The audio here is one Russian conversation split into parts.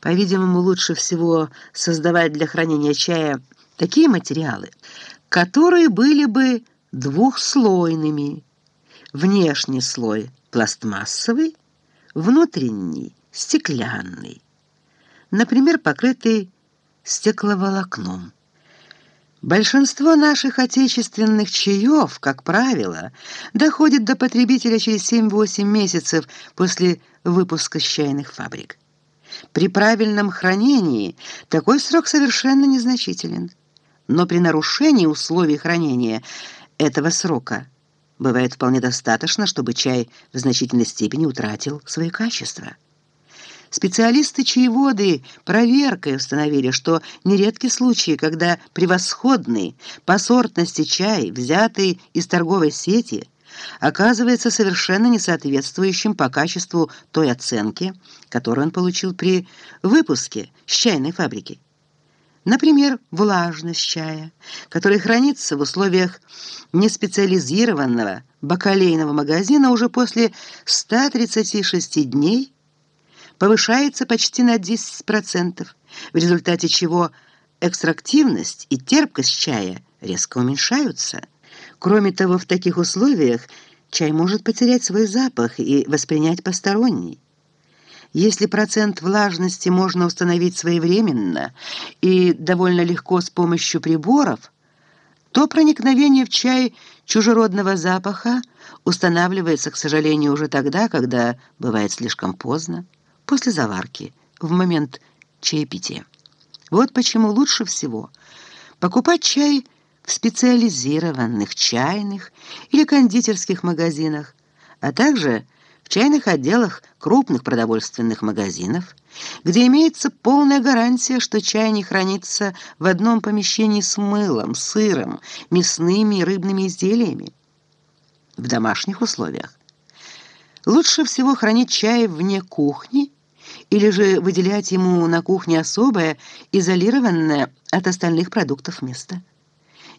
По-видимому, лучше всего создавать для хранения чая такие материалы, которые были бы двухслойными. Внешний слой пластмассовый, внутренний стеклянный, например, покрытый стекловолокном. Большинство наших отечественных чаев, как правило, доходит до потребителя через 7-8 месяцев после выпуска с чайных фабрик. При правильном хранении такой срок совершенно незначителен. Но при нарушении условий хранения этого срока бывает вполне достаточно, чтобы чай в значительной степени утратил свои качества. Специалисты-чаеводы проверкой установили, что нередки случаи, когда превосходный по сортности чай, взятый из торговой сети, оказывается совершенно несоответствующим по качеству той оценки, которую он получил при выпуске с чайной фабрики. Например, влажность чая, который хранится в условиях неспециализированного бакалейного магазина уже после 136 дней, повышается почти на 10%, в результате чего экстрактивность и терпкость чая резко уменьшаются. Кроме того, в таких условиях чай может потерять свой запах и воспринять посторонний. Если процент влажности можно установить своевременно и довольно легко с помощью приборов, то проникновение в чай чужеродного запаха устанавливается, к сожалению, уже тогда, когда бывает слишком поздно после заварки, в момент чаепития. Вот почему лучше всего покупать чай в специализированных чайных или кондитерских магазинах, а также в чайных отделах крупных продовольственных магазинов, где имеется полная гарантия, что чай не хранится в одном помещении с мылом, сыром, мясными и рыбными изделиями. В домашних условиях лучше всего хранить чай вне кухни или же выделять ему на кухне особое, изолированное от остальных продуктов место.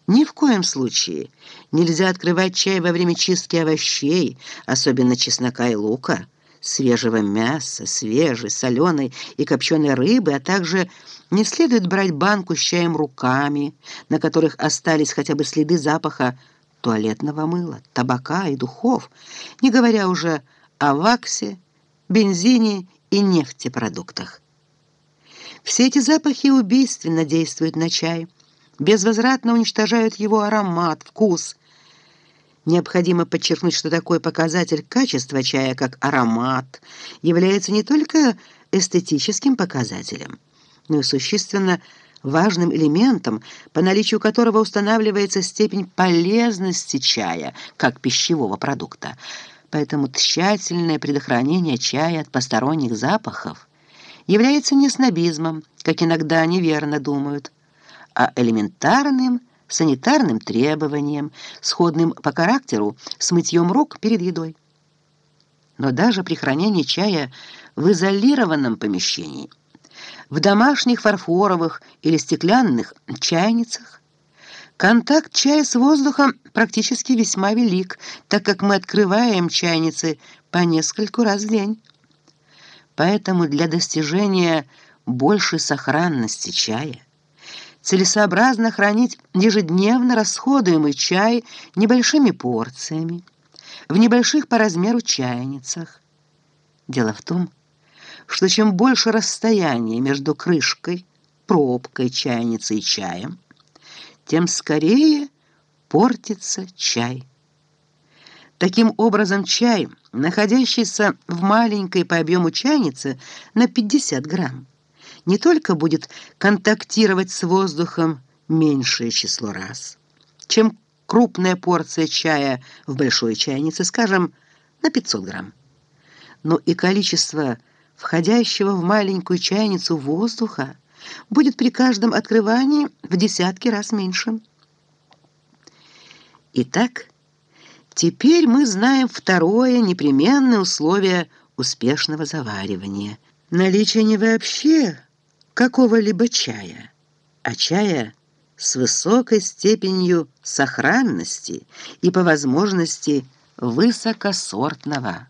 Ни в коем случае. Нельзя открывать чай во время чистки овощей, особенно чеснока и лука, свежего мяса, свежей, соленой и копченой рыбы, а также не следует брать банку с чаем руками, на которых остались хотя бы следы запаха туалетного мыла, табака и духов, не говоря уже о ваксе, бензине и нефтепродуктах. Все эти запахи убийственно действуют на чай, безвозвратно уничтожают его аромат, вкус. Необходимо подчеркнуть, что такой показатель качества чая, как аромат, является не только эстетическим показателем, но и существенно важным элементом, по наличию которого устанавливается степень полезности чая как пищевого продукта – Поэтому тщательное предохранение чая от посторонних запахов является не снобизмом, как иногда неверно думают, а элементарным санитарным требованием, сходным по характеру с мытьем рук перед едой. Но даже при хранении чая в изолированном помещении, в домашних фарфоровых или стеклянных чайницах, Контакт чая с воздухом практически весьма велик, так как мы открываем чайницы по нескольку раз в день. Поэтому для достижения большей сохранности чая целесообразно хранить ежедневно расходуемый чай небольшими порциями, в небольших по размеру чайницах. Дело в том, что чем больше расстояние между крышкой, пробкой чайницы и чаем, тем скорее портится чай. Таким образом, чай, находящийся в маленькой по объему чайнице на 50 грамм, не только будет контактировать с воздухом меньшее число раз, чем крупная порция чая в большой чайнице, скажем, на 500 грамм, но и количество входящего в маленькую чайницу воздуха будет при каждом открывании в десятки раз меньше. Итак, теперь мы знаем второе непременное условие успешного заваривания. Наличие не вообще какого-либо чая, а чая с высокой степенью сохранности и по возможности высокосортного.